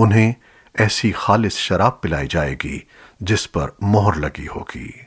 उन्हें ऐसी खालिस शराब पिलाई जाएगी जिस पर मोहर लगी होगी।